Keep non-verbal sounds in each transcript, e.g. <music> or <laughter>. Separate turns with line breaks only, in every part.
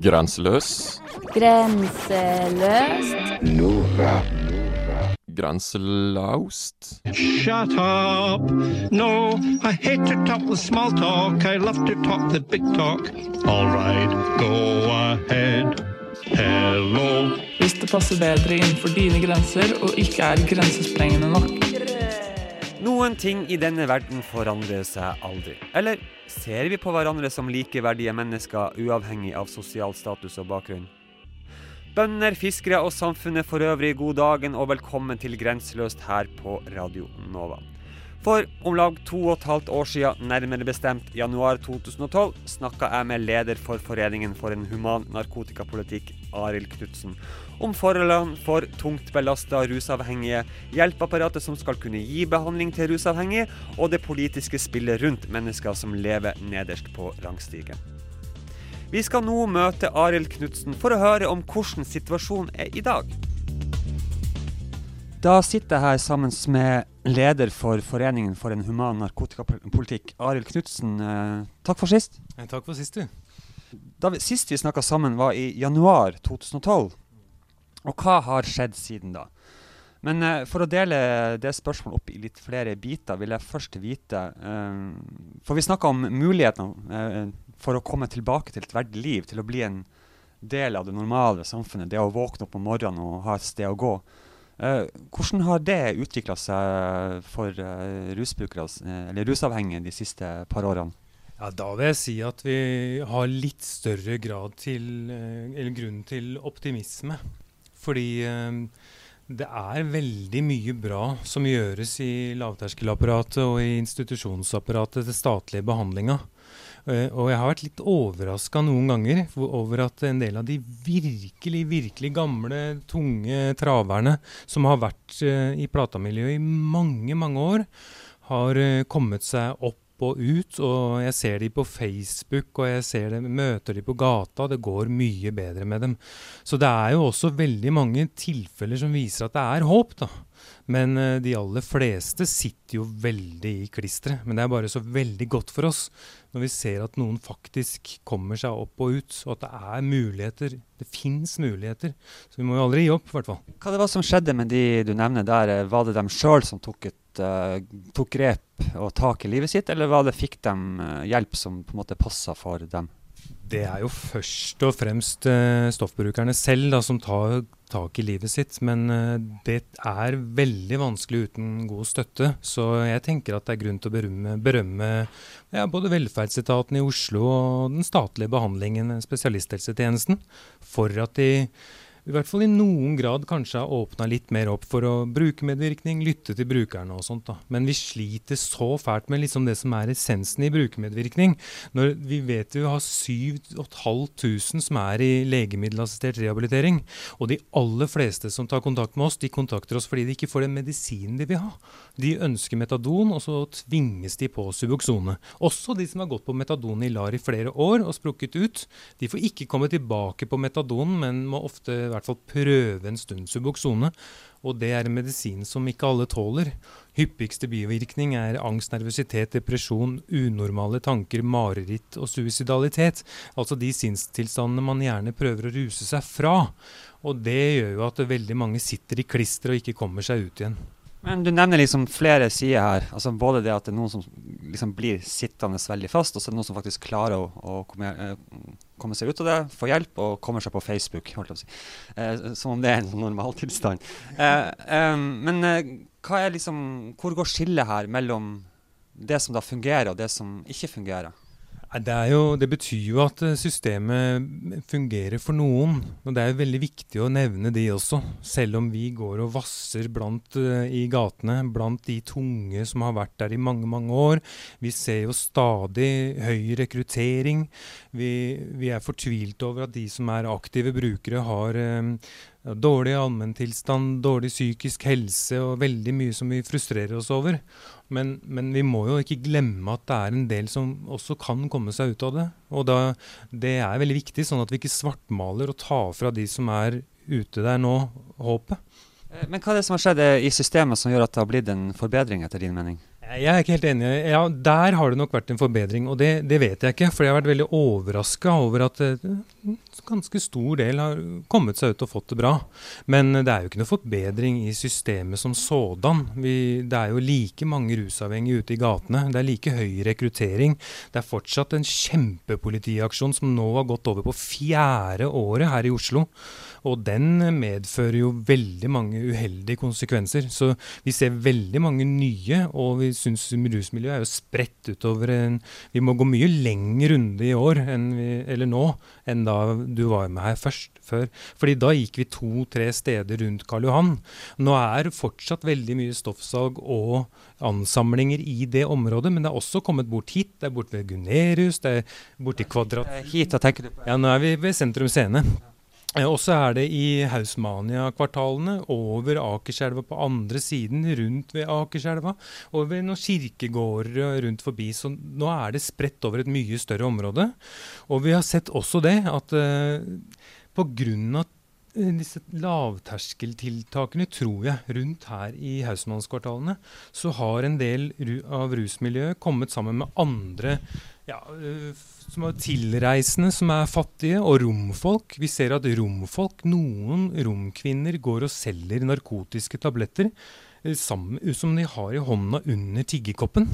Grenseløs.
Grenseløst. Nora.
Grenselaust.
Shut up! No, I hate to talk the small talk. I love to talk the big talk. All right, go ahead. Hello.
hvis det passer bedre innenfor dine grenser og ikke er grensesprengende nok.
Noen ting i denne verden forandrer seg aldri. Eller ser vi på hverandre som likeverdige mennesker, uavhengig av sosial status og bakgrunn? Bønder, fiskere og samfunnet for øvrig, god dagen og velkommen til Grenseløst her på Radio Nova. For om lag to og et halvt år siden, nærmere bestemt januar 2012, snakka jeg med leder for Foreningen for en human narkotikapolitikk, Arild Knutsen, om forholdene for tungt belasta rusavhengige, hjelpeapparatet som skal kunne gi behandling til rusavhengige, og det politiske spillet rundt mennesker som lever nederst på rangstigen. Vi skal nå møte Arild Knutsen for å høre om hvordan situasjonen er i dag. Da sitter jeg her sammen med leder for Foreningen for en human narkotikapolitikk, Arild Knutsen. Eh, takk for sist.
Takk for sist, du.
Da vi, sist vi snakka sammen, var i januar 2012. Og hva har skjedd siden da? Men eh, for å dele det spørsmålet opp i litt flere biter, vil jeg først vite eh, For vi snakka om mulighetene eh, for å komme tilbake til et verdig liv, til å bli en del av det normale samfunnet. Det å våkne opp om morgenen og ha et sted å gå. Eh, hvordan har det utvikla seg for eh, rusavhengige, de siste par årene?
Ja, Da vil jeg si at vi har litt større grad til, eh, eller grunn til optimisme. Fordi det er veldig mye bra som gjøres i lavterskelapparatet og i institusjonsapparatet til statlige behandlinga. Eh, Og jeg har vært litt overraska noen ganger over at en del av de virkelig, virkelig gamle, tunge traverne som har vært eh, i platamiljøet i mange, mange år, har eh, kommet seg opp og ut. Og jeg ser de på Facebook, og jeg dem, møter de på gata. Det går mye bedre med dem. Så det er jo også veldig mange tilfeller som viser at det er håp, da. Men eh, de aller fleste sitter jo veldig i klisteret. Men det er bare så veldig godt for oss når vi ser at noen faktisk kommer seg opp og ut, og at det er muligheter. Det fins muligheter. Så vi må jo aldri gi opp, i hvert fall.
Hva det var som skjedde med de du nevner der? Var det dem sjøl som tok, et, uh, tok grep og tak i livet sitt, eller var det fikk de eh, hjelp som på en måte passa for dem?
Det er jo først og fremst eh, stoffbrukerne selv da, som tar tak i livet sitt. Men eh, det er veldig vanskelig uten god støtte. Så jeg tenker at det er grunn til å berømme, berømme ja, både velferdsetaten i Oslo og den statlige behandlingen, spesialisthelsetjenesten, for at de i hvert fall i noen grad kanskje har åpna litt mer opp for å bruke medvirkning, lytte til brukerne og sånt. da. Men vi sliter så fælt med liksom det som er essensen i brukermedvirkning. Når vi vet vi har 7500 som er i legemiddelassistert rehabilitering, og de aller fleste som tar kontakt med oss, de kontakter oss fordi de ikke får den medisinen de vil ha. De ønsker metadon, og så tvinges de på Suboxone. Også de som har gått på metadon i LAR i flere år og sprukket ut, de får ikke komme tilbake på metadon, men må ofte i hvert fall prøve en stund Suboxone. Og det er en medisin som ikke alle tåler. Hyppigste bivirkning er angst, nervøsitet, depresjon, unormale tanker, mareritt og suicidalitet. Altså de sinnstilstandene man gjerne prøver å ruse seg fra. Og det gjør jo at veldig mange sitter i klister og ikke kommer seg ut igjen.
Men du nevner liksom flere sider her. altså Både det at det er noen som liksom blir sittende veldig fast, og så er det noen som faktisk klarer å, å komme, eh, komme seg ut av det, få hjelp og kommer seg på Facebook. si. Eh, som om det er en sånn normaltilstand. Eh, eh, men eh, hva er liksom, hvor går skillet her mellom det som da fungerer, og det som ikke fungerer?
Det, jo, det betyr jo at eh, systemet fungerer for noen. Og det er jo veldig viktig å nevne de også. Selv om vi går og vasser blant, uh, i gatene blant de tunge som har vært der i mange, mange år. Vi ser jo stadig høy rekruttering. Vi, vi er fortvilt over at de som er aktive brukere, har ja, dårlig allmenntilstand, dårlig psykisk helse og veldig mye som vi frustrerer oss over. Men, men vi må jo ikke glemme at det er en del som også kan komme seg ut av det. Og da, det er veldig viktig, sånn at vi ikke svartmaler og tar fra de som er ute der nå, håpet.
Eh, Men hva er det som har skjedd i systemet som gjør at det har blitt en forbedring, etter din mening?
Jeg er ikke helt enig. Ja, Der har det nok vært en forbedring, og det, det vet jeg ikke. For jeg har vært veldig overraska over at en eh, ganske stor del har kommet seg ut og fått det bra. Men det er jo ikke noe forbedring i systemet som sådan. Vi, det er jo like mange rusavhengige ute i gatene. Det er like høy rekruttering. Det er fortsatt en kjempepolitiaksjon som nå har gått over på fjerde året her i Oslo. Og den medfører jo veldig mange uheldige konsekvenser. Så vi ser veldig mange nye, og vi syns rusmiljøet er jo spredt utover en Vi må gå mye lenger runde i år, vi, eller nå, enn da du var med her først. Før. Fordi da gikk vi to-tre steder rundt Karl Johan. Nå er det fortsatt veldig mye stoffsalg og ansamlinger i det området, men det er også kommet bort hit. Det er borte ved Gunerius, det er borte i Kvadrat...
Hit, da tenker du på?
Ja, nå er vi ved Sentrum Scene. Eh, og så er det i Hausmania-kvartalene, over Akerselva på andre siden, rundt ved Akerselva, og ved noen kirkegårder rundt forbi. Så nå er det spredt over et mye større område. Og vi har sett også det at uh, pga. Eh, disse lavterskeltiltakene, tror jeg, rundt her i Hausmannskvartalene, så har en del av rusmiljøet kommet sammen med andre ja, uh, som er tilreisende som er fattige, og romfolk. Vi ser at romfolk, noen romkvinner, går og selger narkotiske tabletter eh, sammen, som de har i hånda under tiggerkoppen.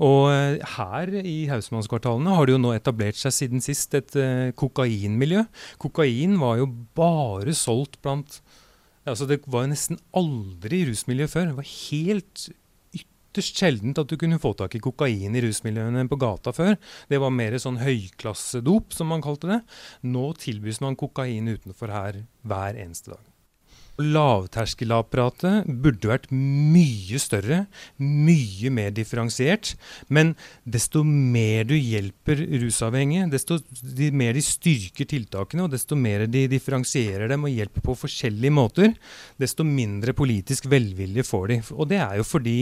Og eh, her i Hausmannskvartalene har det jo nå etablert seg siden sist et uh, kokainmiljø. Kokain var jo bare solgt blant Altså Det var jo nesten aldri rusmiljø før. Det var helt ytterst sjeldent at du kunne få tak i kokain i rusmiljøene på gata før. Det var mer sånn høyklassedop, som man kalte det. Nå tilbys man kokain utenfor her hver eneste dag. Lavterskelapparatet burde vært mye større, mye mer differensiert. Men desto mer du hjelper rusavhengige, desto mer de styrker tiltakene, og desto mer de differensierer dem og hjelper på forskjellige måter, desto mindre politisk velvilje får de. Og det er jo fordi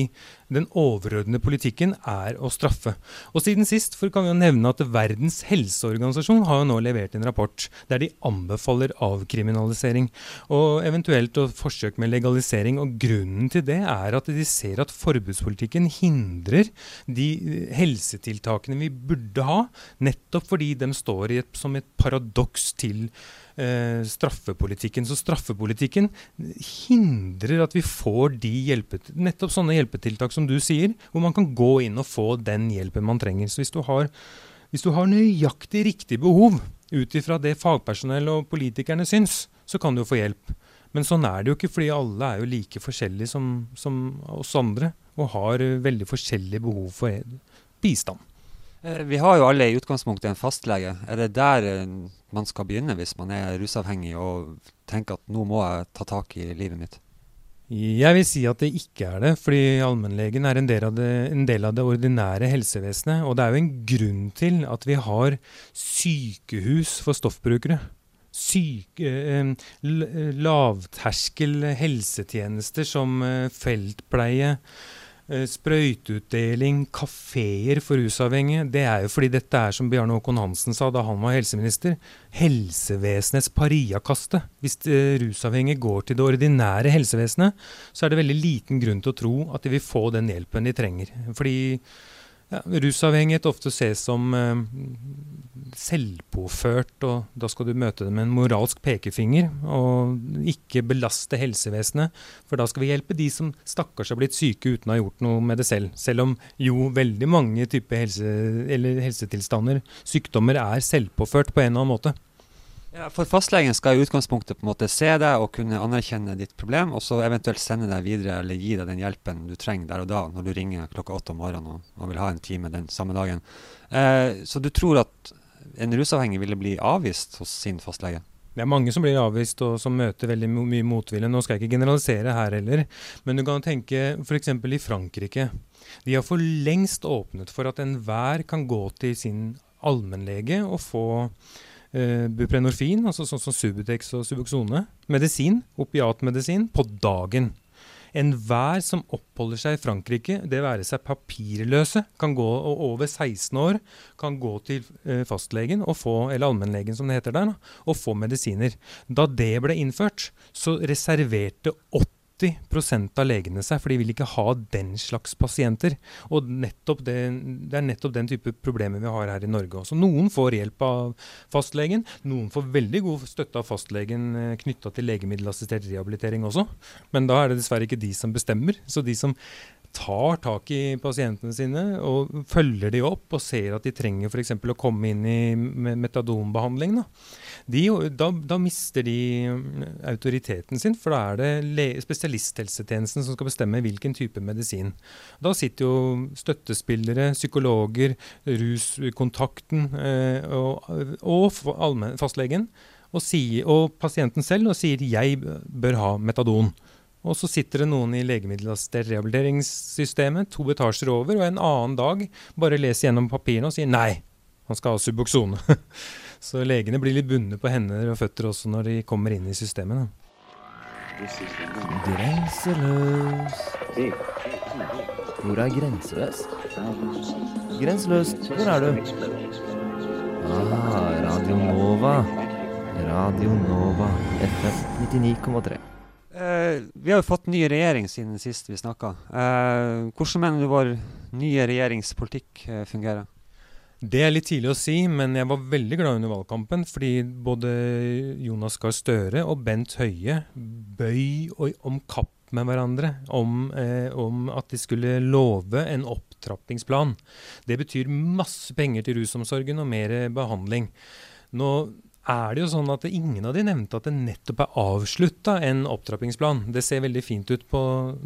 den overordnede politikken er å straffe. Og siden sist for kan vi jo nevne at Verdens helseorganisasjon har jo nå levert en rapport der de anbefaler avkriminalisering. Og eventuelt og forsøk med legalisering. Og grunnen til det er at de ser at forbudspolitikken hindrer de helsetiltakene vi burde ha, nettopp fordi de står et, som et paradoks til eh, straffepolitikken. Så straffepolitikken hindrer at vi får de hjelpet, nettopp sånne hjelpetiltak som du sier, hvor man kan gå inn og få den hjelpen man trenger. Så hvis du har, hvis du har nøyaktig riktig behov ut ifra det fagpersonell og politikerne syns, så kan du jo få hjelp. Men sånn er det jo ikke, fordi alle er jo like forskjellige som, som oss andre, og har veldig forskjellige behov for bistand.
Eh, vi har jo alle i utgangspunktet en fastlege. Er det der eh, man skal begynne hvis man er rusavhengig og tenker at nå må jeg ta tak i livet mitt?
Jeg vil si at det ikke er det, fordi allmennlegen er en del, det, en del, av det, ordinære helsevesenet. Og det er jo en grunn til at vi har sykehus for stoffbrukere. Syke, eh, lavterskel helsetjenester som eh, feltpleie, Eh, sprøyteutdeling, kafeer for rusavhengige. Det er jo fordi dette er, som Bjarne Håkon Hansen sa da han var helseminister, helsevesenets pariakaste. Hvis rusavhengige går til det ordinære helsevesenet, så er det veldig liten grunn til å tro at de vil få den hjelpen de trenger. Fordi ja, rusavhengighet ofte ses som eh, selvpåført, og da skal du møte det med en moralsk pekefinger, og ikke belaste helsevesenet. For da skal vi hjelpe de som stakkars har blitt syke uten å ha gjort noe med det selv. Selv om jo veldig mange typer helse, helsetilstander, sykdommer, er selvpåført på en eller annen måte.
Ja, for fastlegen skal i utgangspunktet på en måte se deg og kunne anerkjenne ditt problem, og så eventuelt sende deg videre eller gi deg den hjelpen du trenger der og da, når du ringer klokka åtte om morgenen og, og vil ha en time den samme dagen. Eh, så du tror at en rusavhengig ville bli avvist hos sin fastlege?
Det er mange som blir avvist og som møter veldig mye motvilje. Nå skal jeg ikke generalisere her heller, men du kan tenke f.eks. i Frankrike. De har for lengst åpnet for at enhver kan gå til sin allmennlege og få uh, buprenorfin, altså sånn som Subutex og Subuxone, medisin, opiatmedisin, på dagen. Enhver som oppholder seg i Frankrike, det være seg papirløse, kan gå, og over 16 år, kan gå til uh, fastlegen få, eller allmennlegen som det heter der, og få medisiner. Da det ble innført, så reserverte 80 80 av legene seg, for de vil ikke ha den slags pasienter. Og det, det er nettopp den type problemer vi har her i Norge også. Noen får hjelp av fastlegen, noen får veldig god støtte av fastlegen eh, knytta til legemiddelassistert rehabilitering også, men da er det dessverre ikke de som bestemmer. Så de som tar tak i pasientene sine og følger de opp og ser at de trenger f.eks. å komme inn i metadonbehandling, da. De, da, da, mister de mm, autoriteten sin, for da er det spesialisthelsetjenesten som skal bestemme hvilken type medisin. Da sitter jo støttespillere, psykologer, ruskontakten eh, og, og fastlegen og, sier, og pasienten selv og sier 'jeg bør ha metadon'. Og så sitter det noen i legemiddelassistert rehabiliteringssystemet to etasjer over, og en annen dag bare leser gjennom papirene og sier nei, han skal ha Suboxone. <laughs> så legene blir litt bundet på hender og føtter også når de kommer inn i systemet.
Grenseløs. Hvor er grenseløs? Grenseløst, hvor er du? Ah, Radio Nova. Radio Nova, FM 99,3.
Eh, vi har jo fått ny regjering siden sist vi snakka. Eh, hvordan mener du vår nye regjeringspolitikk eh, fungerer?
Det er litt tidlig å si, men jeg var veldig glad under valgkampen. Fordi både Jonas Gahr Støre og Bent Høie bøy om kapp med hverandre om, eh, om, at de skulle love en opptrappingsplan. Det betyr masse penger til rusomsorgen og mer behandling. Nå er det jo sånn at ingen av de nevnte at det nettopp er avslutta en opptrappingsplan. Det ser veldig fint ut på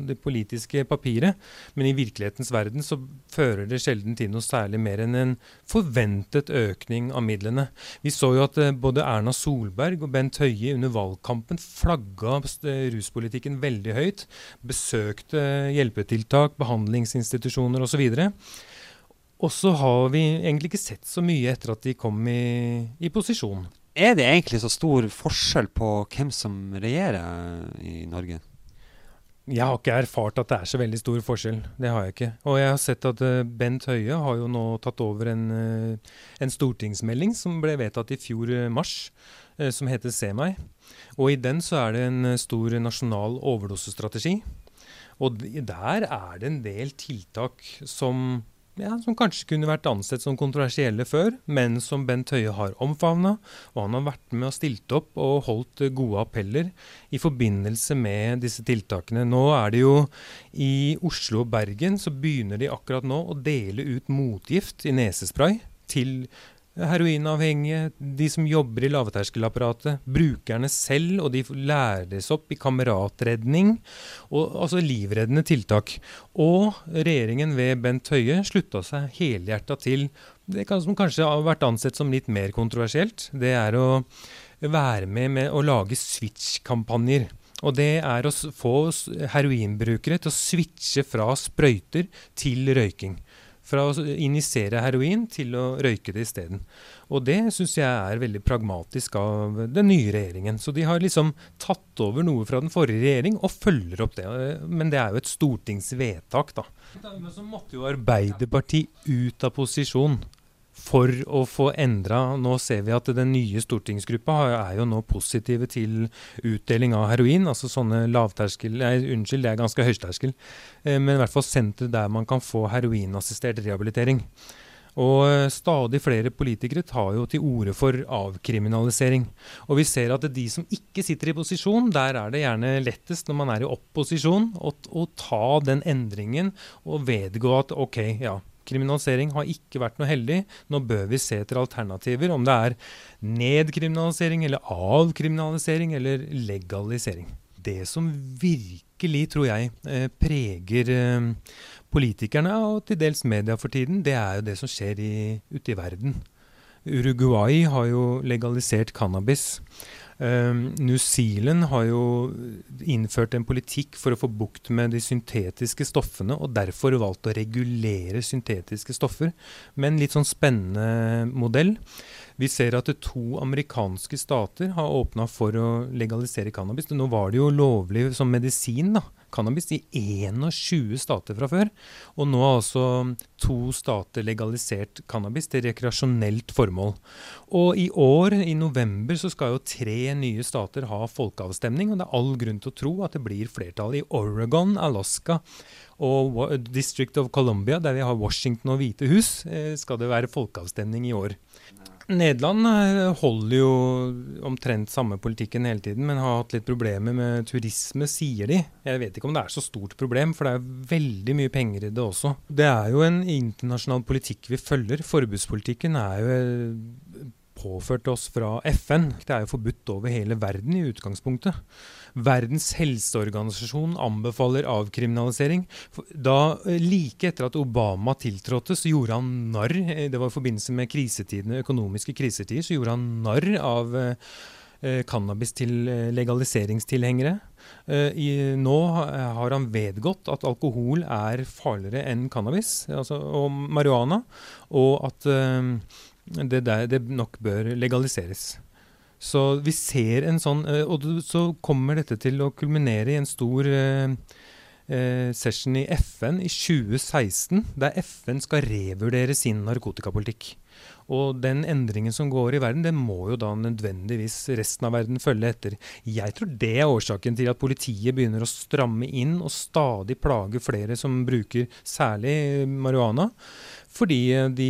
det politiske papiret, men i virkelighetens verden så fører det sjelden til noe særlig mer enn en forventet økning av midlene. Vi så jo at eh, både Erna Solberg og Bent Høie under valgkampen flagga ruspolitikken veldig høyt. Besøkte hjelpetiltak, behandlingsinstitusjoner osv. Og så har vi egentlig ikke sett så mye etter at de kom i, i posisjon.
Er det egentlig så stor forskjell på hvem som regjerer i Norge?
Jeg har ikke erfart at det er så veldig stor forskjell. Det har jeg ikke. Og jeg har sett at uh, Bent Høie har jo nå tatt over en, uh, en stortingsmelding som ble vedtatt i fjor uh, mars, som heter Se meg. Og i den så er det en stor nasjonal overdosestrategi. Og der er det en del tiltak som ja, som kanskje kunne vært ansett som kontroversielle før, men som Bent Høie har omfavna. Og han har vært med og stilt opp og holdt gode appeller i forbindelse med disse tiltakene. Nå er det jo i Oslo og Bergen så begynner de akkurat nå å dele ut motgift i nesespray til heroinavhengige, de som jobber i lavterskelapparatet, brukerne selv, og de læres opp i kameratredning, og, altså livreddende tiltak. Og regjeringen ved Bent Høie slutta seg helhjerta til det som kanskje har vært ansett som litt mer kontroversielt. Det er å være med med å lage switch-kampanjer. Og det er å få heroinbrukere til å switche fra sprøyter til røyking. Fra å injisere heroin til å røyke det isteden. Og det syns jeg er veldig pragmatisk av den nye regjeringen. Så de har liksom tatt over noe fra den forrige regjering og følger opp det. Men det er jo et stortingsvedtak, da. Men så måtte jo Arbeiderpartiet ut av posisjon for å få endra Nå ser vi at den nye stortingsgruppa er jo nå positive til utdeling av heroin. Altså sånne lavterskel Nei, unnskyld, det er ganske høyterskel. Eh, men i hvert fall sentre der man kan få heroinassistert rehabilitering. Og eh, stadig flere politikere tar jo til orde for avkriminalisering. Og vi ser at de som ikke sitter i posisjon, der er det gjerne lettest når man er i opposisjon, å, ta den endringen og vedgå at OK, ja, Kriminalisering har ikke vært noe heldig. Nå bør vi se etter alternativer, om det er nedkriminalisering eller avkriminalisering eller legalisering. Det som virkelig, tror jeg, eh, preger eh, politikerne og til dels media for tiden, det er jo det som skjer i, ute i verden. Uruguay har jo legalisert cannabis. Um, New Zealand har jo innført en politikk for å få bukt med de syntetiske stoffene, og derfor valgt å regulere syntetiske stoffer med en litt sånn spennende modell. Vi ser at to amerikanske stater har åpna for å legalisere cannabis. Nå var det jo lovlig som medisin, da, cannabis i 21 stater fra før. Og nå har altså to stater legalisert cannabis til rekreasjonelt formål. Og i år, i november, så skal jo tre nye stater ha folkeavstemning. Og det er all grunn til å tro at det blir flertall i Oregon, Alaska og District of Columbia, der vi har Washington og Hvite hus, eh, skal det være folkeavstemning i år. Nederland eh, holder jo omtrent samme politikken hele tiden, men har hatt litt problemer med turisme, sier de. Jeg vet ikke om det er så stort problem, for det er veldig mye penger i det også. Det er jo en internasjonal politikk vi følger. Forbudspolitikken er jo eh, påført oss fra FN. Det er jo forbudt over hele verden i utgangspunktet. Verdens helseorganisasjon anbefaler avkriminalisering. Da, eh, Like etter at Obama tiltrådte, så gjorde han narr eh, Det var i forbindelse med krisetidene, økonomiske krisetider, så gjorde han narr av eh, cannabis til legaliseringstilhengere. Nå har han vedgått at alkohol er farligere enn cannabis altså, og marihuana, og at det, der, det nok bør legaliseres. Så vi ser en sånn eh, Og så kommer dette til å kulminere i en stor eh, eh session i FN i 2016, der FN skal revurdere sin narkotikapolitikk. Og den endringen som går i verden, det må jo da nødvendigvis resten av verden følge etter. Jeg tror det er årsaken til at politiet begynner å stramme inn og stadig plage flere som bruker særlig marihuana. Fordi eh, de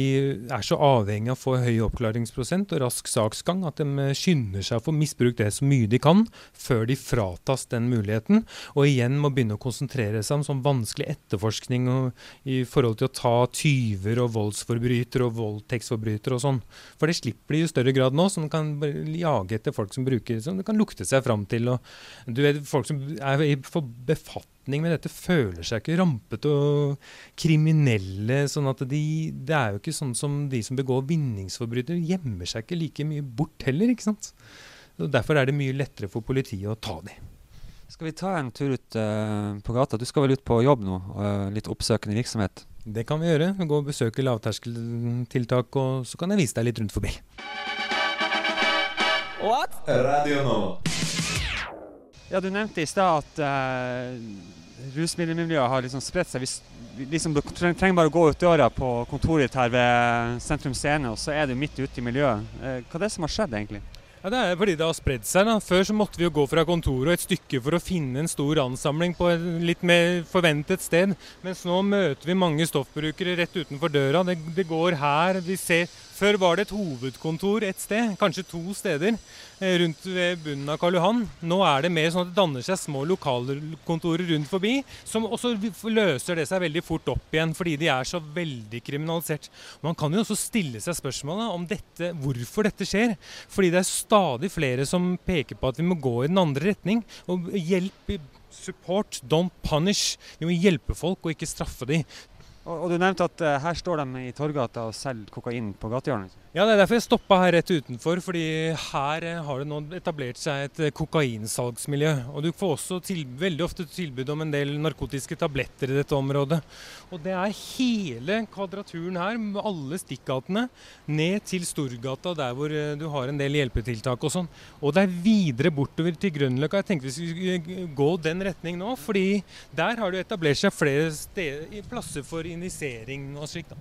er så avhengig av å få høy oppklaringsprosent og rask saksgang at de eh, skynder seg å få misbrukt det så mye de kan, før de fratas den muligheten. Og igjen må begynne å konsentrere seg om sånn vanskelig etterforskning i forhold til å ta tyver og voldsforbrytere og voldtektsforbrytere og sånn. For det slipper de i større grad nå, de kan jage etter folk som bruker som de kan lukte seg fram til. Og, du vet, folk som er i befatt med dette, føler seg ikke rampete og kriminelle. sånn at de, Det er jo ikke sånn som de som begår vinningsforbrytere, gjemmer seg ikke like mye bort heller. ikke sant? Og Derfor er det mye lettere for politiet å ta dem.
Skal vi ta en tur ut uh, på gata? Du skal vel ut på jobb nå? Uh, litt oppsøkende virksomhet?
Det kan vi gjøre. Gå og besøke lavterskeltiltak, og så kan jeg vise deg litt rundt forbi.
What? Radio nå.
Ja, Du nevnte i stad at uh, rusmiddelmiljøet har liksom spredt seg. Vi liksom, trenger bare å gå ut døra på kontoret ditt her ved Sentrum Scene, og så er du midt ute i miljøet. Uh, hva er det som har skjedd, egentlig?
Ja, Det er fordi det har spredd seg. da. Før så måtte vi jo gå fra kontoret et stykke for å finne en stor ansamling på et litt mer forventet sted. Mens nå møter vi mange stoffbrukere rett utenfor døra. Det, det går her. Vi ser før var det et hovedkontor et sted, kanskje to steder, eh, rundt ved bunnen av Karl Johan. Nå er det mer sånn at det danner seg små lokalkontorer rundt forbi. Og så løser det seg veldig fort opp igjen, fordi de er så veldig kriminalisert. Man kan jo også stille seg spørsmålet om dette, hvorfor dette skjer. Fordi det er stadig flere som peker på at vi må gå i den andre retning. Og hjelp, support, don't punish. Vi må hjelpe folk og ikke straffe dem.
Og, Du nevnte at uh, her står de i Torgata og selger kokain på gatehjørnet.
Ja, Det er derfor jeg stoppa her rett utenfor. fordi her eh, har det nå etablert seg et eh, kokainsalgsmiljø. Og du får også til, veldig ofte tilbud om en del narkotiske tabletter i dette området. Og det er hele kvadraturen her, med alle stikkgatene, ned til Storgata, der hvor du har en del hjelpetiltak og sånn. Og det er videre bortover til Grønløkka. Jeg tenkte vi skulle gå den retning nå, fordi der har det etablert seg flere steder, plasser for injisering og slikt.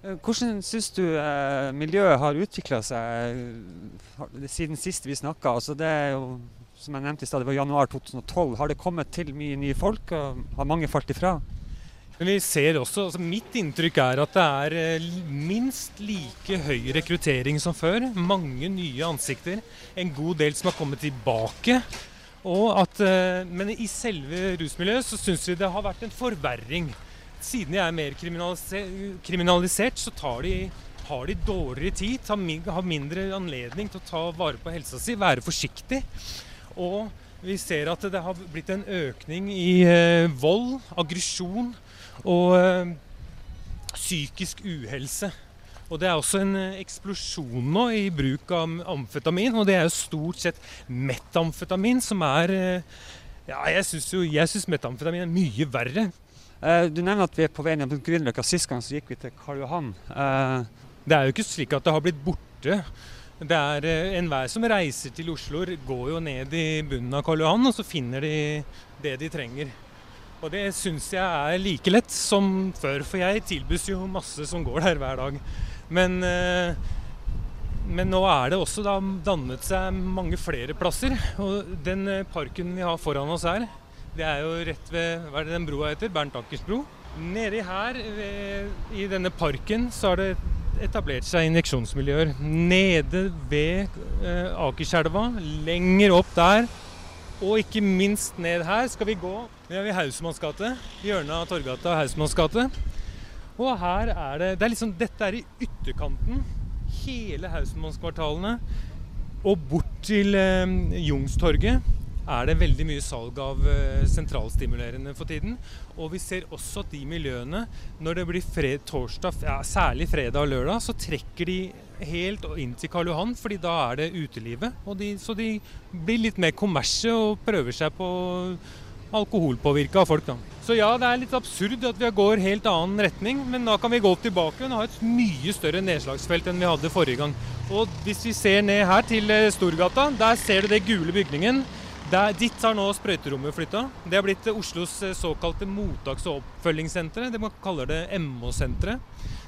Eh, hvordan syns du eh, miljøet har utvikla seg eh, siden sist vi snakka? Altså det er jo, som jeg nevnte i stad, det var januar 2012. Har det kommet til mye nye folk? og Har mange falt ifra?
Men vi ser også, altså Mitt inntrykk er at det er eh, minst like høy rekruttering som før. Mange nye ansikter. En god del som har kommet tilbake. Og at, men i selve rusmiljøet så syns vi det har vært en forverring siden de er mer kriminalisert, så de, har de dårligere tid, har mindre anledning til å ta vare på helsa si, være forsiktig. Og vi ser at det har blitt en økning i eh, vold, aggresjon og eh, psykisk uhelse. Og det er også en eh, eksplosjon nå i bruk av amfetamin, og det er jo stort sett metamfetamin som er Ja, jeg syns metamfetamin er mye verre.
Eh, du nevner at vi er på vei ned mot Grünerløkka. Sist gang så gikk vi til Karl Johan.
Eh, det er jo ikke slik at det har blitt borte Det er eh, Enhver som reiser til Oslo, går jo ned i bunnen av Karl Johan, og så finner de det de trenger. Og det syns jeg er like lett som før, for jeg tilbys jo masse som går der hver dag. Men, men nå er det også da dannet seg mange flere plasser. Og den parken vi har foran oss her, det er jo rett ved Hva er det den broa heter? Bernt Ankers bro. Nedi her, i denne parken, så har det etablert seg injeksjonsmiljøer. Nede ved eh, Akerselva, lenger opp der, og ikke minst ned her skal vi gå. Vi er ved Hausmanns gate. Hjørnet av Torgata og Hausmanns gate. Og her er det, det er liksom, Dette er i ytterkanten. Hele Hausmannskvartalene. Og bort til eh, Youngstorget er det veldig mye salg av eh, sentralstimulerende for tiden. Og vi ser også at de miljøene, når det blir fred, torsdag, ja, særlig fredag og lørdag, så trekker de helt inn til Karl Johan, fordi da er det utelivet. De, så de blir litt mer kommersie og prøver seg på alkoholpåvirka folk. da. Så ja, det er litt absurd at vi går helt annen retning, men da kan vi gå tilbake og ha et mye større nedslagsfelt enn vi hadde forrige gang. Og hvis vi ser ned her til eh, Storgata, der ser du det gule bygningen. Der, dit har nå sprøyterommet flytta. Det har blitt Oslos eh, såkalte mottaks- og oppfølgingssenter. Det man kaller det MO-senteret.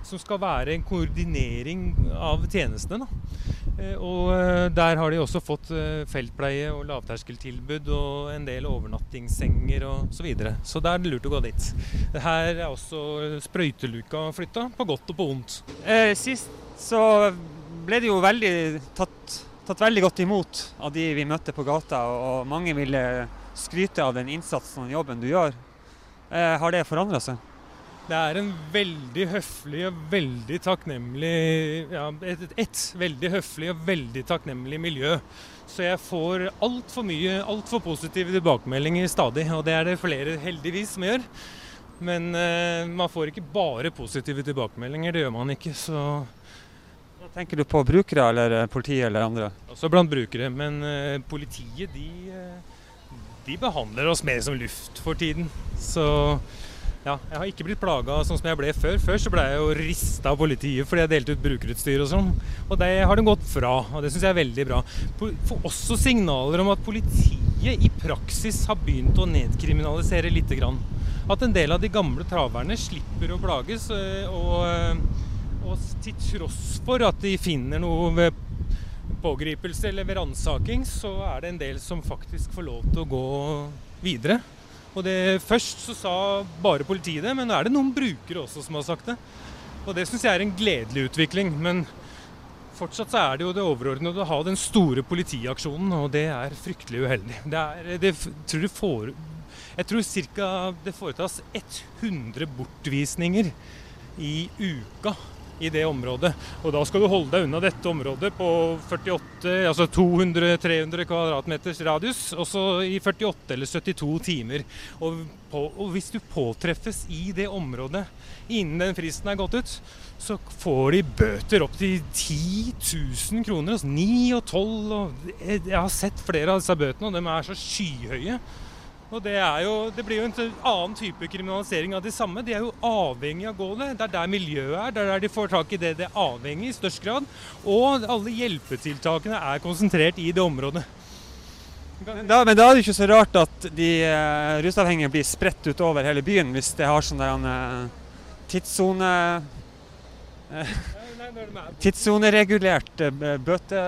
Som skal være en koordinering av tjenestene. Da. og eh, der har de også fått feltpleie og lavterskeltilbud og en del overnattingssenger og Så, videre. så da er det lurt å gå dit. Her er også sprøyteluka flytta, på godt og på vondt.
Eh, sist så ble det jo veldig tatt tatt veldig godt imot av de vi møtte på gata, og mange ville skryte av den innsatsen og jobben du gjør. Eh, har det forandra seg?
Det er en veldig høflig og veldig takknemlig ja, et, et, veldig høflig og veldig takknemlig miljø. Så jeg får altfor mye, altfor positive tilbakemeldinger stadig. Og det er det flere heldigvis som gjør. Men eh, man får ikke bare positive tilbakemeldinger, det gjør man ikke. Så
Tenker du på brukere eller eh, politiet eller andre?
Også blant brukere, men uh, politiet de, uh, de, behandler oss mer som luft for tiden. Så ja, jeg har ikke blitt plaga sånn som jeg ble før. Før så ble jeg jo rista av politiet fordi jeg delte ut brukerutstyr og sånn. Og det har de gått fra, og det syns jeg er veldig bra. For også signaler om at politiet i praksis har begynt å nedkriminalisere lite grann. At en del av de gamle traverne slipper å plages. og og til tross for at de finner noe ved pågripelse eller ved ransaking, så er det en del som faktisk får lov til å gå videre. Og det, Først så sa bare politiet det, men nå er det noen brukere også som har sagt det. Og det syns jeg er en gledelig utvikling. Men fortsatt så er det jo det overordnede å ha den store politiaksjonen, og det er fryktelig uheldig. Det er, det, tror det får, jeg tror ca. det foretas 100 bortvisninger i uka i det området. Og da skal du holde deg unna dette området på 48, altså 200-300 kvadratmeters radius, også i 48 eller 72 timer. Og, på, og hvis du påtreffes i det området innen den fristen er gått ut, så får de bøter opp til 10 000 kroner. Altså 9 og 12 og Jeg har sett flere av disse bøtene, og de er så skyhøye. Og det, jo, det, blir jo en annen type kriminalisering av de samme. De er jo avhengig av gålet. Det er der miljøet er. Det er der de får tak i det de er avhengig i størst grad. Og alle hjelpetiltakene er konsentrert i det området.
Da, men da er det ikke så rart at de uh, rusavhengige blir spredt utover hele byen hvis det har sånn uh, tidssone uh, Tidssoneregulert uh, bøte...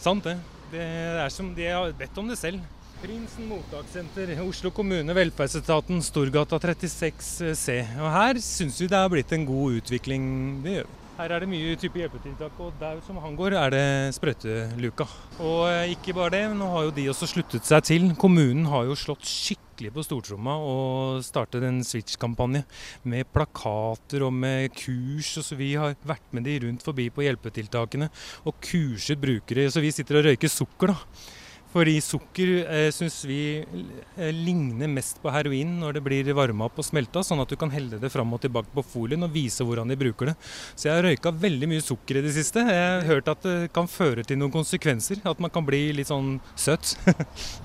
Sant det. Det er som de har bedt om det selv. Prinsen mottakssenter, Oslo kommune, velferdsetaten, Storgata 36C. Og Her syns vi det har blitt en god utvikling. Det gjør vi. Her er det mye type hjelpetiltak, og der som han går er det sprøyteluka. Og eh, ikke bare det, nå har jo de også sluttet seg til. Kommunen har jo slått skikkelig på stortromma og startet en Switch-kampanje med plakater og med kurs. og så Vi har vært med de rundt forbi på hjelpetiltakene og kurset brukere. Så vi sitter og røyker sukker, da. Fordi sukker eh, syns vi eh, ligner mest på heroin når det blir varma opp og smelta, sånn at du kan helle det fram og tilbake på folien og vise hvordan de bruker det. Så jeg har røyka veldig mye sukker i det siste. Jeg har hørt at det kan føre til noen konsekvenser. At man kan bli litt sånn søt. <laughs>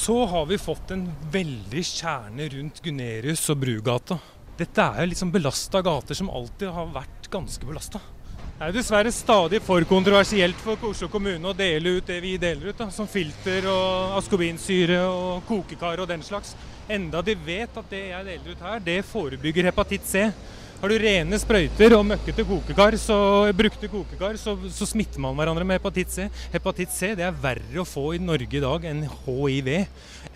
Så har vi fått en veldig kjerne rundt Gunerius og Brugata. Dette er jo liksom belasta gater som alltid har vært ganske belasta. Det er dessverre stadig for kontroversielt for Oslo kommune å dele ut det vi deler ut, da, som filter og askobinsyre og kokekar og den slags. Enda de vet at det jeg deler ut her, det forebygger hepatitt C. Har du rene sprøyter og møkkete kokekar, så, brukte kokekar, så, så, smitter man hverandre med hepatitt C. Hepatitt C det er verre å få i Norge i dag enn hiv.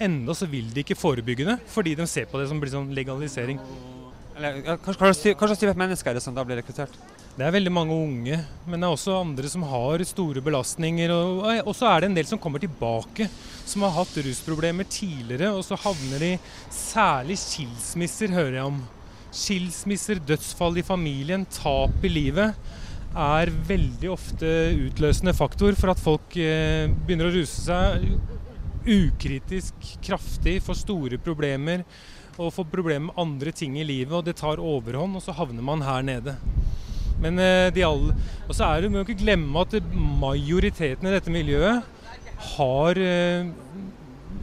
Enda så vil de ikke forebygge det, fordi de ser på det som blir sånn legalisering.
Eller, hva slags type mennesker er det som da blir rekruttert?
Det er veldig mange unge, men det er også andre som har store belastninger. Og så er det en del som kommer tilbake, som har hatt rusproblemer tidligere, og så havner de Særlig skilsmisser hører jeg om. Skilsmisser, dødsfall i familien, tap i livet er veldig ofte utløsende faktor for at folk eh, begynner å ruse seg ukritisk kraftig, får store problemer og får problemer med andre ting i livet, og det tar overhånd, og så havner man her nede. Men eh, de alle Og så er det, må ikke glemme at majoriteten i dette miljøet har eh,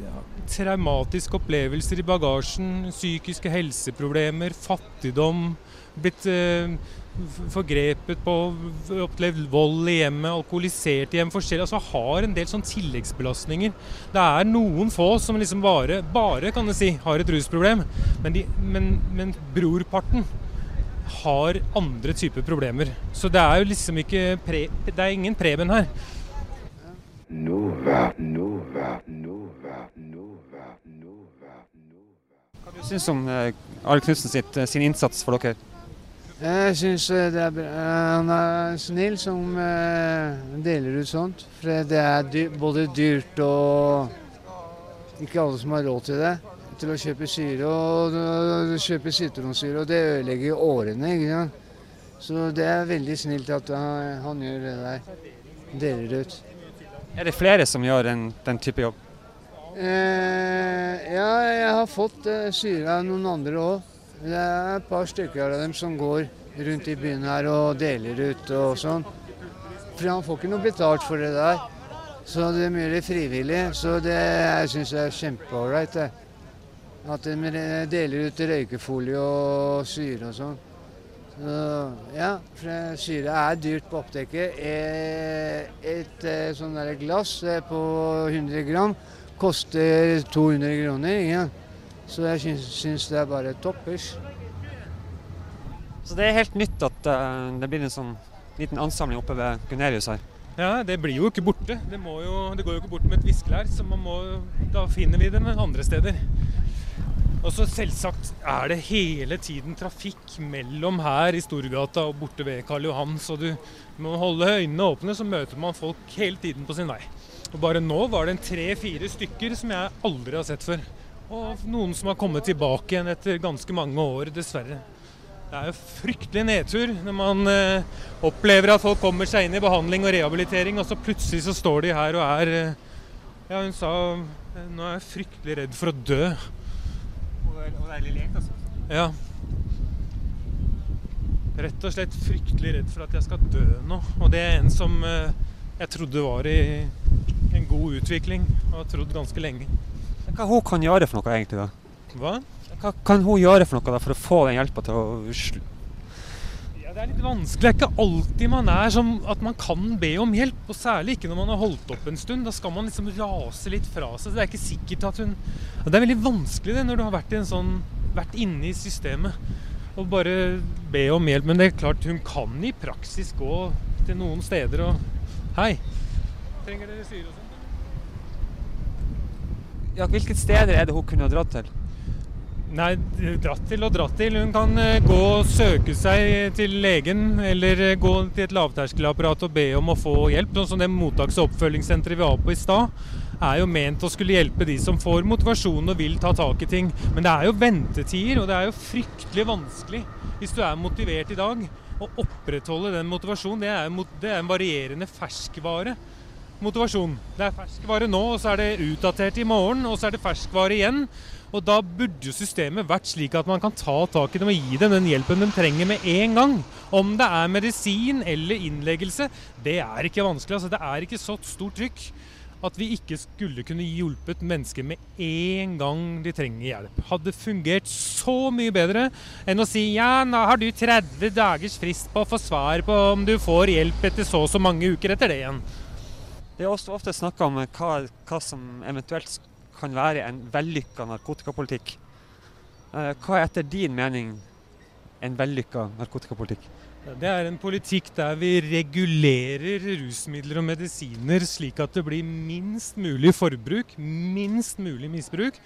ja, traumatiske opplevelser i bagasjen. Psykiske helseproblemer, fattigdom. Blitt eh, forgrepet på, opplevd vold i hjemmet, alkoholisert i hjem, forskjellig. Altså har en del sånn tilleggsbelastninger. Det er noen få som liksom bare, bare kan du si, har et rusproblem. Men, de, men, men brorparten har andre typer problemer. Så det er jo liksom ikke pre, Det er ingen Preben her. Nova, Nova, Nova,
Nova, Nova, Nova. Hva syns du om uh, Arild Knutsen uh, sin innsats for dere?
Jeg syns uh, det er bra. han er snill som deler ut sånt. For det er dyr, både dyrt og ikke alle som har råd til det til å kjøpe syre, og kjøpe sitronsyre, og det ødelegger årene. ikke sant? Så det er veldig snilt at han, han gjør det der. Deler det ut.
Er det flere som gjør den, den type jobb?
Eh, ja, jeg har fått eh, syre av noen andre òg. Det er et par stykker av dem som går rundt i byen her og deler ut og sånn. For han får ikke noe betalt for det der. Så det er mye frivillig. Så det jeg syns jeg er kjempeålreit. At de deler ut røykefolie og syre og sånn. Så, ja, for syre er dyrt på oppdekket. Et, et eh, sånn der glass eh, på 100 gram koster 200 kroner. Ja. Så jeg syns, syns, det er bare toppers.
Så det er helt nytt at uh, det blir en sånn liten ansamling oppe ved Gunerius her?
Ja, det blir jo ikke borte. Det, jo, det går jo ikke bort med et viskelær, så må, da finner vi det andre steder. Og så selvsagt er det hele tiden trafikk mellom her i Storgata og borte ved Karl Johan, så du må holde øynene åpne, så møter man folk hele tiden på sin vei. Og Bare nå var det en tre-fire stykker som jeg aldri har sett før. Og noen som har kommet tilbake igjen etter ganske mange år, dessverre. Det er jo fryktelig nedtur når man eh, opplever at folk kommer seg inn i behandling og rehabilitering, og så plutselig så står de her og er eh, Ja, hun sa nå er jeg fryktelig redd for å dø
og deilig lek, altså.
Ja. Rett og slett fryktelig redd for at jeg skal dø nå. Og det er en som eh, jeg trodde var i en god utvikling, og har trodd ganske lenge.
Hva hun kan gjøre for noe egentlig, da?
Hva?
Hva kan hun gjøre for noe da, for å få den hjelpa til å
Det er litt vanskelig. Det er ikke alltid man er som at man kan be om hjelp. Og særlig ikke når man har holdt opp en stund. Da skal man liksom rase litt fra seg. Så det er ikke sikkert at hun Det er veldig vanskelig det når du har vært, i sånn, vært inne i systemet og bare be om hjelp. Men det er klart, hun kan i praksis gå til noen steder og Hei, trenger dere syre og sånt?
Ja, hvilke steder er det hun kunne ha dratt til?
Nei, dratt til og dratt til. Hun kan eh, gå og søke seg til legen, eller eh, gå til et lavterskelapparat og be om å få hjelp. Sånn som det mottaks- og oppfølgingssenteret vi var på i stad, er jo ment å skulle hjelpe de som får motivasjon og vil ta tak i ting. Men det er jo ventetider, og det er jo fryktelig vanskelig hvis du er motivert i dag. Å opprettholde den motivasjonen, det er, det er en varierende ferskvare motivasjon. Det er ferskvare nå, og så er det utdatert i morgen, og så er det ferskvare igjen. Og da burde jo systemet vært slik at man kan ta tak i dem og gi dem den hjelpen de trenger med en gang. Om det er medisin eller innleggelse, det er ikke vanskelig. Altså, det er ikke så stort trykk. at vi ikke skulle kunne hjulpet mennesker med en gang de trenger hjelp. Hadde fungert så mye bedre enn å si ja, nå har du 30 dagers frist på å få svar på om du får hjelp etter så og så mange uker etter det igjen.
Det er også ofte snakka om hva, hva, som eventuelt kan være en vellykka narkotikapolitikk. Eh, hva er etter din mening en vellykka narkotikapolitikk?
Det er en politikk der vi regulerer rusmidler og medisiner slik at det blir minst mulig forbruk, minst mulig misbruk,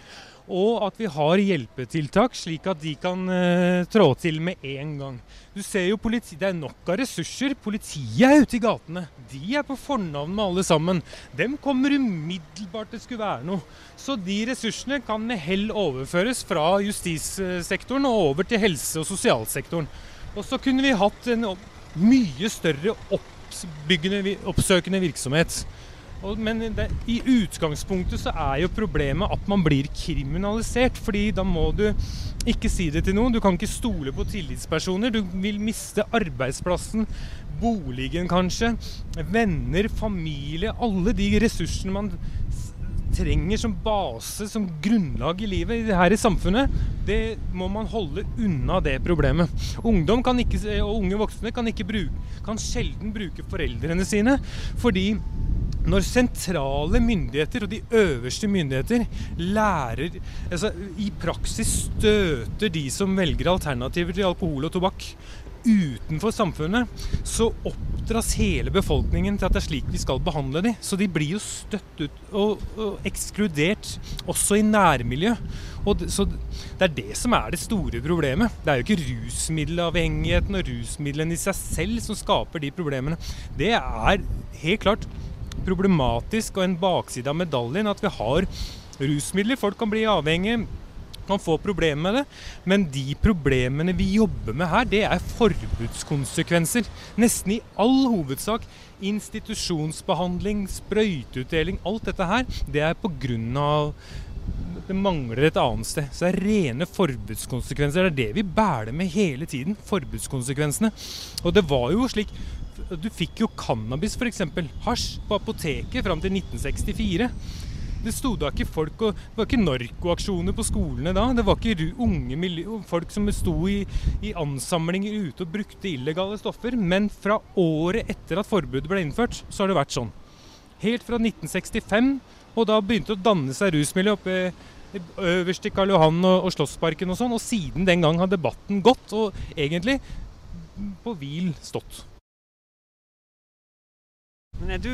og at vi har hjelpetiltak slik at de kan uh, trå til med en gang. Du ser jo politi, Det er nok av ressurser. Politiet er ute i gatene. De er på fornavn med alle sammen. Dem kommer umiddelbart det skulle være noe. Så de ressursene kan med hell overføres fra justissektoren og over til helse- og sosialsektoren. Og så kunne vi hatt en mye større oppsøkende virksomhet. Men det, i utgangspunktet så er jo problemet at man blir kriminalisert. fordi da må du ikke si det til noen. Du kan ikke stole på tillitspersoner. Du vil miste arbeidsplassen, boligen kanskje, venner, familie. Alle de ressursene man trenger som base, som grunnlag i livet her i samfunnet, det må man holde unna det problemet. Ungdom ikke, og unge voksne kan, bruke, kan sjelden bruke foreldrene sine fordi når sentrale myndigheter og de øverste myndigheter lærer altså I praksis støter de som velger alternativer til alkohol og tobakk utenfor samfunnet, så oppdras hele befolkningen til at det er slik vi skal behandle dem. Så de blir jo støtt ut og, og ekskludert, også i nærmiljø. Og det, så det er det som er det store problemet. Det er jo ikke rusmiddelavhengigheten og rusmidlene i seg selv som skaper de problemene. Det er helt klart problematisk og en bakside av medaljen at vi har rusmidler. Folk kan bli avhengige kan få problemer med det. Men de problemene vi jobber med her, det er forbudskonsekvenser. Nesten i all hovedsak. Institusjonsbehandling, sprøyteutdeling, alt dette her, det er pga. Det mangler et annet sted. Så det er rene forbudskonsekvenser. Det er det vi bærer med hele tiden. Forbudskonsekvensene. Og det var jo slik Du fikk jo cannabis, f.eks. Hasj, på apoteket fram til 1964. Det sto da ikke folk og Det var ikke narkoaksjoner på skolene da. Det var ikke unge folk som sto i, i, ansamlinger ute og brukte illegale stoffer. Men fra året etter at forbudet ble innført, så har det vært sånn. Helt fra 1965, og da begynte å danne seg rusmiljø oppe øverst i Karl Johan og, og Slottsparken og sånn. Og siden den gang har debatten gått, og egentlig på hvil stått.
Men er du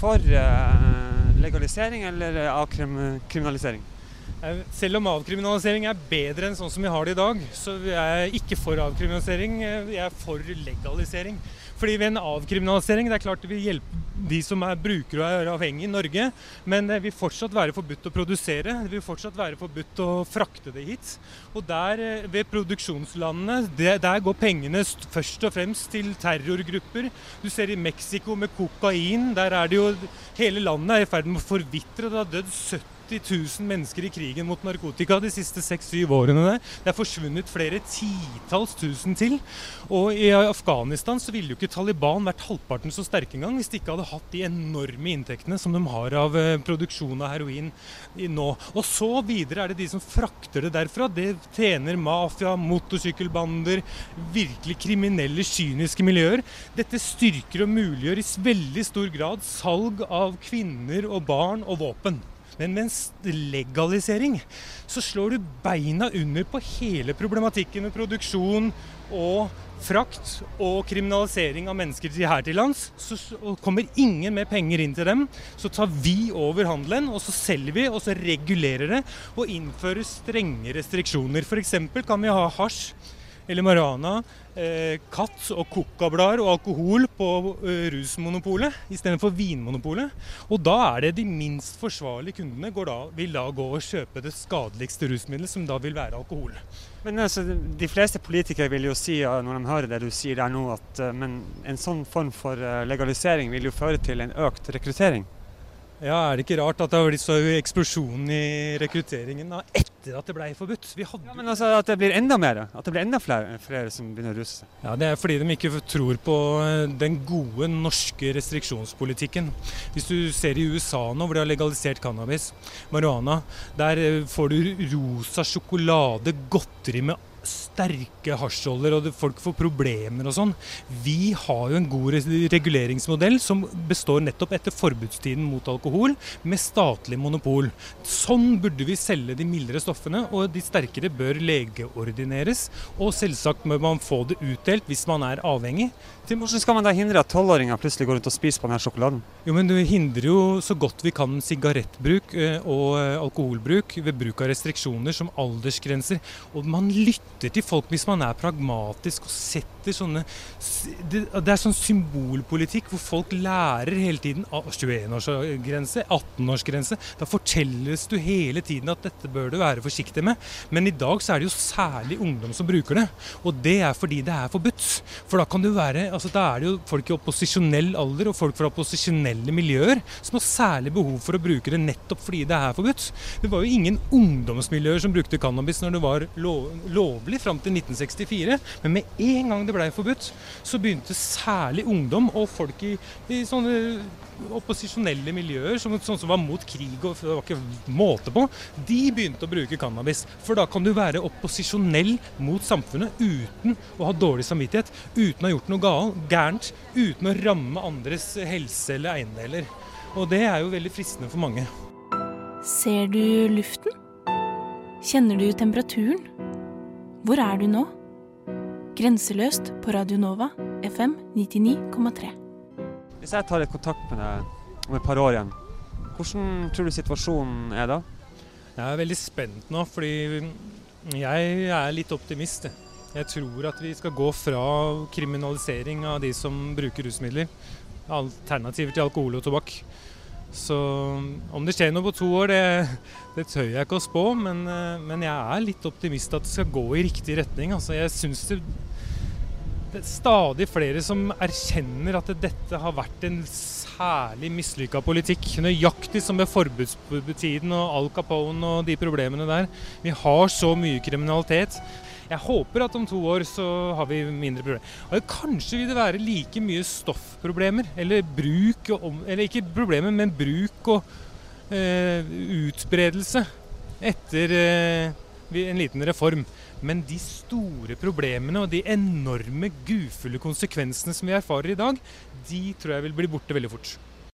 for uh legalisering eller avkriminalisering?
Selv om avkriminalisering er bedre enn sånn som vi har det i dag, så er jeg ikke for avkriminalisering. Jeg er for legalisering. Fordi ved en avkriminalisering det er klart det vil hjelpe de som er brukere og er avhengige i Norge, men det vil fortsatt være forbudt å produsere. Det vil fortsatt være forbudt å frakte det hit. Og der, eh, ved produksjonslandene, der går pengene først og fremst til terrorgrupper. Du ser i Mexico med kokain. Der er det jo Hele landet er i ferd med å forvitre. Det har dødd 70 80 000 mennesker i krigen mot narkotika de siste 6-7 årene. der. Det er forsvunnet flere titalls tusen til. Og i Afghanistan så ville jo ikke Taliban vært halvparten så sterke engang hvis de ikke hadde hatt de enorme inntektene som de har av eh, produksjon av heroin nå. Og så videre er det de som frakter det derfra. Det tjener mafia, motorsykkelbander, virkelig kriminelle, kyniske miljøer. Dette styrker og muliggjør i veldig stor grad salg av kvinner og barn og våpen. Men med en legalisering så slår du beina under på hele problematikken med produksjon og frakt og kriminalisering av mennesker her til lands. Så kommer ingen med penger inn til dem. Så tar vi over handelen, og så selger vi, og så regulerer det og innfører strenge restriksjoner. F.eks. kan vi ha hasj eller marihuana, eh, katt og kokablader og alkohol på eh, rusmonopolet istedenfor Vinmonopolet. Og da er det de minst forsvarlige kundene da, vil da gå og kjøpe det skadeligste rusmiddelet, som da vil være alkohol.
Men altså, De fleste politikere vil jo si når de hører det du sier der nå, at eh, men en sånn form for legalisering vil jo føre til en økt rekruttering?
Ja, Er det ikke rart at det har blitt så eksplosjon i rekrutteringen da, etter at det ble forbudt.
Ja, men altså at det blir enda mer, at det blir enda flere, flere som begynner å russe seg.
Ja, Det er fordi de ikke tror på eh, den gode norske restriksjonspolitikken. Hvis du ser i USA nå, hvor de har legalisert cannabis, marihuana, der eh, får du rosa sjokolade, godteri med sterke hasjåler og folk får problemer og sånn. Vi har jo en god reguleringsmodell som består nettopp etter forbudstiden mot alkohol, med statlig monopol. Sånn burde vi selge de mildere stoffene, og de sterkere bør legeordineres. Og selvsagt må man få det utdelt hvis man er avhengig.
Til Hvordan skal man da hindre at tolvåringer plutselig går rundt og spiser på denne sjokoladen?
Jo, men Du hindrer jo så godt vi kan sigarettbruk eh, og eh, alkoholbruk ved bruk av restriksjoner som aldersgrenser. Og man lytter til folk. Hvis man er pragmatisk og setter sånne Det, det er sånn symbolpolitikk hvor folk lærer hele tiden av 21-årsgrense, 18-årsgrense. Da fortelles du hele tiden at dette bør du være forsiktig med. Men i dag så er det jo særlig ungdom som bruker det. Og det er fordi det er forbudt. For da kan du være altså Da er det jo folk i opposisjonell alder og folk fra opposisjonelle miljøer som har særlig behov for å bruke det nettopp fordi det er forbudt. Det var jo ingen ungdomsmiljøer som brukte cannabis når det var lov, lovlig fram til 1964. Men med en gang det blei forbudt, så begynte særlig ungdom og folk i, i sånne opposisjonelle miljøer, som, sånn som var mot krig og det var ikke måte på, de begynte å bruke cannabis. For da kan du være opposisjonell mot samfunnet uten å ha dårlig samvittighet, uten å ha gjort noe gærent, uten å ramme andres helse eller eiendeler. Og det er jo veldig fristende for mange.
Ser du luften? Kjenner du temperaturen? Hvor er du nå? Grenseløst på Radio Nova, FM 99,3.
Hvis jeg tar et kontakt med deg om et par år igjen, hvordan tror du situasjonen er da?
Jeg er veldig spent nå, fordi jeg er litt optimist. jeg. Jeg tror at vi skal gå fra kriminalisering av de som bruker rusmidler, alternativer til alkohol og tobakk. Så om det skjer noe på to år, det, det tør jeg ikke å spå, men, eh, men jeg er litt optimist at det skal gå i riktig retning. Altså, jeg synes det, det er stadig flere som erkjenner at dette har vært en særlig mislykka politikk. Nøyaktig som med forbudstiden og Al Capone og de problemene der. Vi har så mye kriminalitet. Jeg håper at om to år så har vi mindre problemer. Og kanskje vil det være like mye stoffproblemer, eller bruk og Eller ikke problemer, men bruk og eh, utbredelse etter eh, en liten reform. Men de store problemene og de enorme gufulle konsekvensene som vi erfarer i dag, de tror jeg vil bli borte veldig fort.